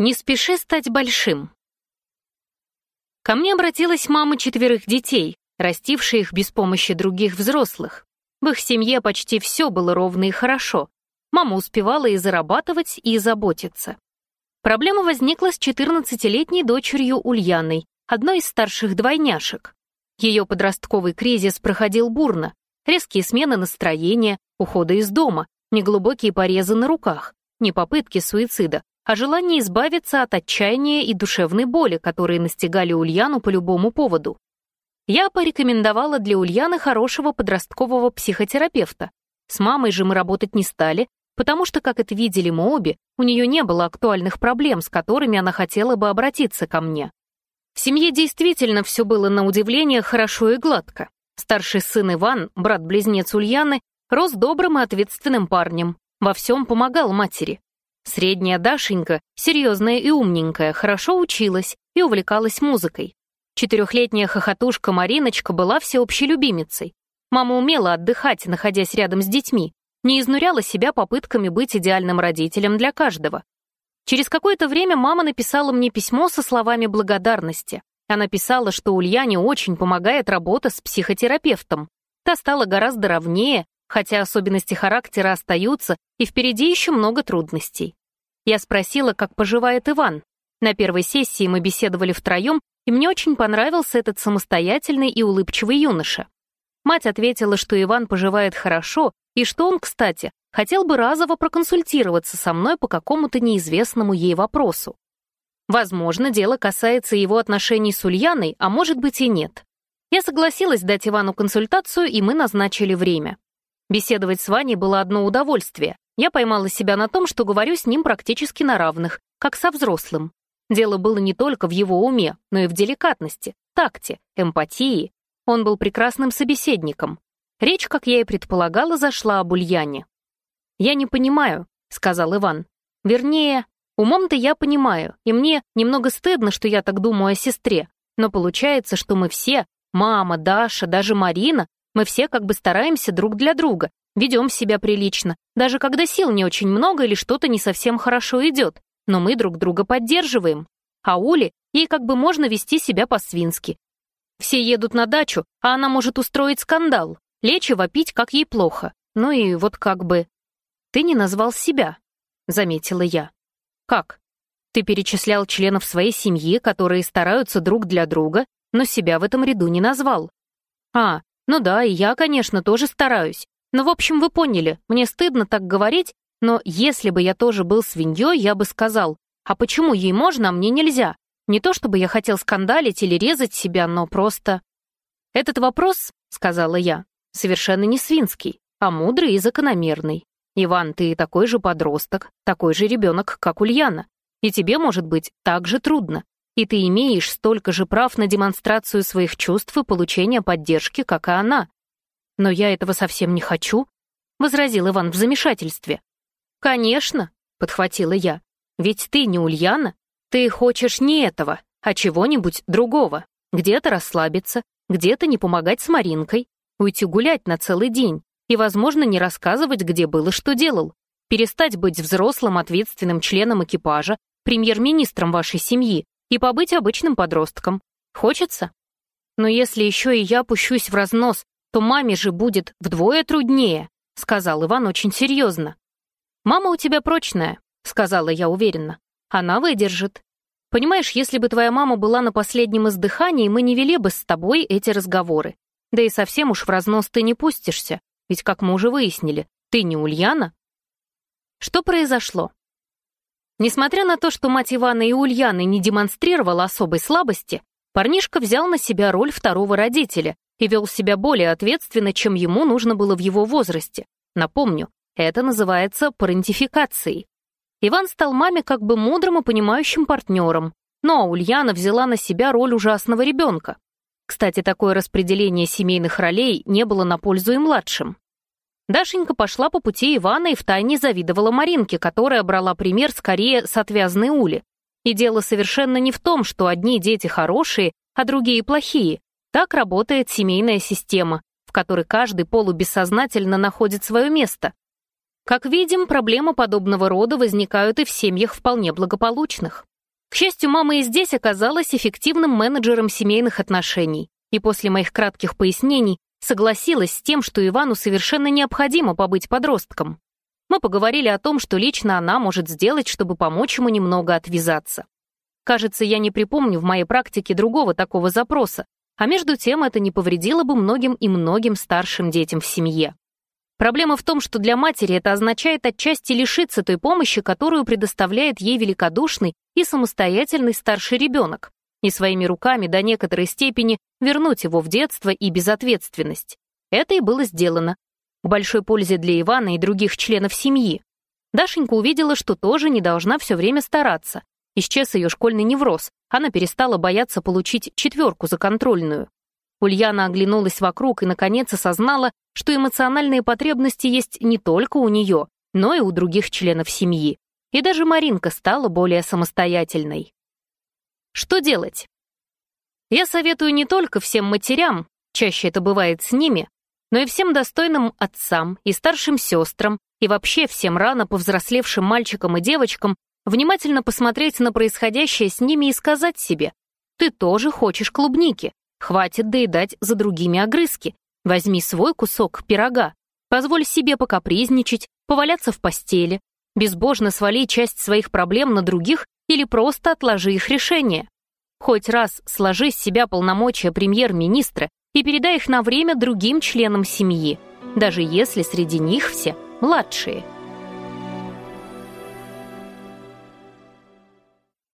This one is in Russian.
Не спеши стать большим. Ко мне обратилась мама четверых детей, растившая их без помощи других взрослых. В их семье почти все было ровно и хорошо. Мама успевала и зарабатывать, и заботиться. Проблема возникла с 14-летней дочерью Ульяной, одной из старших двойняшек. Ее подростковый кризис проходил бурно. Резкие смены настроения, ухода из дома, неглубокие порезы на руках, не попытки суицида, о желании избавиться от отчаяния и душевной боли, которые настигали Ульяну по любому поводу. Я порекомендовала для Ульяны хорошего подросткового психотерапевта. С мамой же мы работать не стали, потому что, как это видели мы обе, у нее не было актуальных проблем, с которыми она хотела бы обратиться ко мне. В семье действительно все было на удивление хорошо и гладко. Старший сын Иван, брат-близнец Ульяны, рос добрым и ответственным парнем, во всем помогал матери. Средняя Дашенька, серьезная и умненькая, хорошо училась и увлекалась музыкой. Четырехлетняя хохотушка Мариночка была всеобщей любимицей. Мама умела отдыхать, находясь рядом с детьми, не изнуряла себя попытками быть идеальным родителем для каждого. Через какое-то время мама написала мне письмо со словами благодарности. Она писала, что Ульяне очень помогает работа с психотерапевтом. Та стала гораздо ровнее хотя особенности характера остаются, и впереди еще много трудностей. Я спросила, как поживает Иван. На первой сессии мы беседовали втроем, и мне очень понравился этот самостоятельный и улыбчивый юноша. Мать ответила, что Иван поживает хорошо, и что он, кстати, хотел бы разово проконсультироваться со мной по какому-то неизвестному ей вопросу. Возможно, дело касается его отношений с Ульяной, а может быть и нет. Я согласилась дать Ивану консультацию, и мы назначили время. Беседовать с Ваней было одно удовольствие. Я поймала себя на том, что говорю с ним практически на равных, как со взрослым. Дело было не только в его уме, но и в деликатности, такте, эмпатии. Он был прекрасным собеседником. Речь, как я и предполагала, зашла об Ульяне. «Я не понимаю», — сказал Иван. «Вернее, умом-то я понимаю, и мне немного стыдно, что я так думаю о сестре, но получается, что мы все, мама, Даша, даже Марина, мы все как бы стараемся друг для друга, ведем себя прилично, даже когда сил не очень много или что-то не совсем хорошо идет, но мы друг друга поддерживаем. А Оле ей как бы можно вести себя по-свински. Все едут на дачу, а она может устроить скандал, лечь и вопить, как ей плохо. Ну и вот как бы... «Ты не назвал себя», — заметила я. «Как? Ты перечислял членов своей семьи, которые стараются друг для друга, но себя в этом ряду не назвал». «А, ну да, и я, конечно, тоже стараюсь. Но, в общем, вы поняли, мне стыдно так говорить, но если бы я тоже был свиньей, я бы сказал, а почему ей можно, а мне нельзя? Не то чтобы я хотел скандалить или резать себя, но просто... «Этот вопрос, — сказала я, — совершенно не свинский, а мудрый и закономерный. Иван, ты такой же подросток, такой же ребенок, как Ульяна, и тебе, может быть, так же трудно и ты имеешь столько же прав на демонстрацию своих чувств и получение поддержки, как и она. Но я этого совсем не хочу, — возразил Иван в замешательстве. «Конечно», — подхватила я, — «ведь ты не Ульяна. Ты хочешь не этого, а чего-нибудь другого. Где-то расслабиться, где-то не помогать с Маринкой, уйти гулять на целый день и, возможно, не рассказывать, где был и что делал, перестать быть взрослым ответственным членом экипажа, премьер-министром вашей семьи, и побыть обычным подростком. Хочется? Но если еще и я пущусь в разнос, то маме же будет вдвое труднее», — сказал Иван очень серьезно. «Мама у тебя прочная», — сказала я уверенно. «Она выдержит. Понимаешь, если бы твоя мама была на последнем издыхании, мы не вели бы с тобой эти разговоры. Да и совсем уж в разнос ты не пустишься, ведь, как мы уже выяснили, ты не Ульяна». Что произошло? Несмотря на то, что мать Ивана и Ульяны не демонстрировала особой слабости, парнишка взял на себя роль второго родителя и вел себя более ответственно, чем ему нужно было в его возрасте. Напомню, это называется парентификацией. Иван стал маме как бы мудрым и понимающим партнером, но Ульяна взяла на себя роль ужасного ребенка. Кстати, такое распределение семейных ролей не было на пользу и младшим. Дашенька пошла по пути Ивана и втайне завидовала Маринке, которая брала пример скорее с отвязной ули. И дело совершенно не в том, что одни дети хорошие, а другие плохие. Так работает семейная система, в которой каждый полубессознательно находит свое место. Как видим, проблемы подобного рода возникают и в семьях вполне благополучных. К счастью, мама и здесь оказалась эффективным менеджером семейных отношений, и после моих кратких пояснений согласилась с тем, что Ивану совершенно необходимо побыть подростком. Мы поговорили о том, что лично она может сделать, чтобы помочь ему немного отвязаться. Кажется, я не припомню в моей практике другого такого запроса, а между тем это не повредило бы многим и многим старшим детям в семье. Проблема в том, что для матери это означает отчасти лишиться той помощи, которую предоставляет ей великодушный и самостоятельный старший ребенок, и своими руками до некоторой степени вернуть его в детство и безответственность. Это и было сделано. К большой пользе для Ивана и других членов семьи. Дашенька увидела, что тоже не должна все время стараться. Исчез ее школьный невроз, она перестала бояться получить четверку за контрольную. Ульяна оглянулась вокруг и, наконец, осознала, что эмоциональные потребности есть не только у нее, но и у других членов семьи. И даже Маринка стала более самостоятельной. Что делать? Я советую не только всем матерям, чаще это бывает с ними, но и всем достойным отцам и старшим сестрам, и вообще всем рано повзрослевшим мальчикам и девочкам внимательно посмотреть на происходящее с ними и сказать себе, «Ты тоже хочешь клубники, хватит доедать за другими огрызки, возьми свой кусок пирога, позволь себе покапризничать, поваляться в постели, безбожно свали часть своих проблем на других или просто отложи их решение. Хоть раз сложи с себя полномочия премьер-министра и передай их на время другим членам семьи, даже если среди них все младшие –